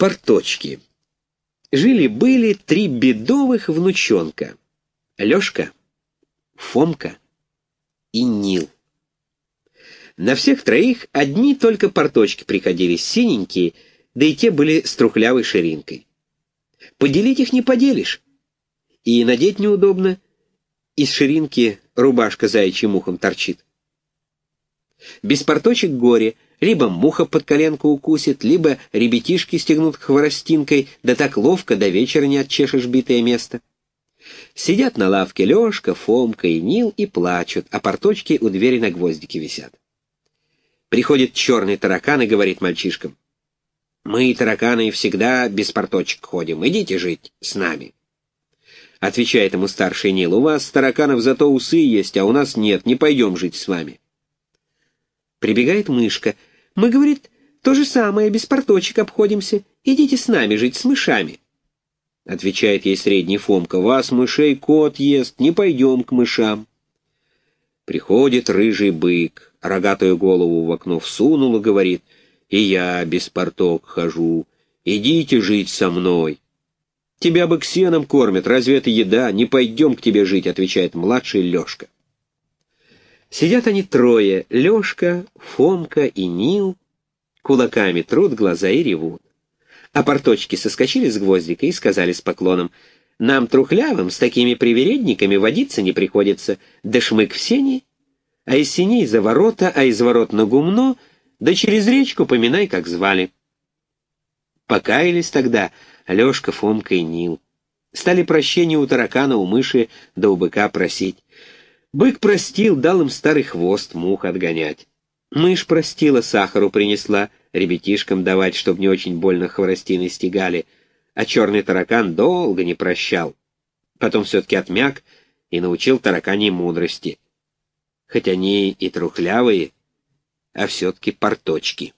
Порточки. Жили-были три бедовых внучонка. Лёшка, Фомка и Нил. На всех троих одни только порточки приходились синенькие, да и те были с трухлявой ширинкой. Поделить их не поделишь. И надеть неудобно. Из ширинки рубашка заячьим ухом торчит. Без порточек горе — либо муха под коленку укусит, либо ребятишки стегнут хворостинкой, да так ловко до вечера не отчешешь битое место. Сидят на лавке Лешка, Фомка и Нил и плачут, а порточки у двери на гвоздике висят. Приходит черный таракан и говорит мальчишкам, «Мы, тараканы, всегда без порточек ходим, идите жить с нами». Отвечает ему старший Нил, «У вас, тараканов, зато усы есть, а у нас нет, не пойдем жить с вами». Прибегает мышка — мы, говорит, то же самое, без порточек обходимся. Идите с нами жить с мышами. Отвечает ей средний Фомка, вас мышей кот ест, не пойдем к мышам. Приходит рыжий бык, рогатую голову в окно всунул и говорит, и я без порток хожу, идите жить со мной. Тебя бы ксеном кормят, разве это еда? Не пойдем к тебе жить, отвечает младший Лешка. Сидят они трое, Лешка, Фомка и Нил, кулаками трут глаза и ревут. А порточки соскочили с гвоздика и сказали с поклоном, «Нам, трухлявым, с такими привередниками водиться не приходится, да шмык в сени, а из синей за ворота, а из ворот на гумно, да через речку поминай, как звали». Покаялись тогда Лешка, Фомка и Нил. Стали прощения у таракана, у мыши, да у быка просить. Бык простил, дал им старый хвост мух отгонять. Мышь простила, сахару принесла, ребятишкам давать, чтоб не очень больно хворостины стегали, а черный таракан долго не прощал. Потом все-таки отмяк и научил тараканей мудрости. Хоть они и трухлявые, а все-таки порточки.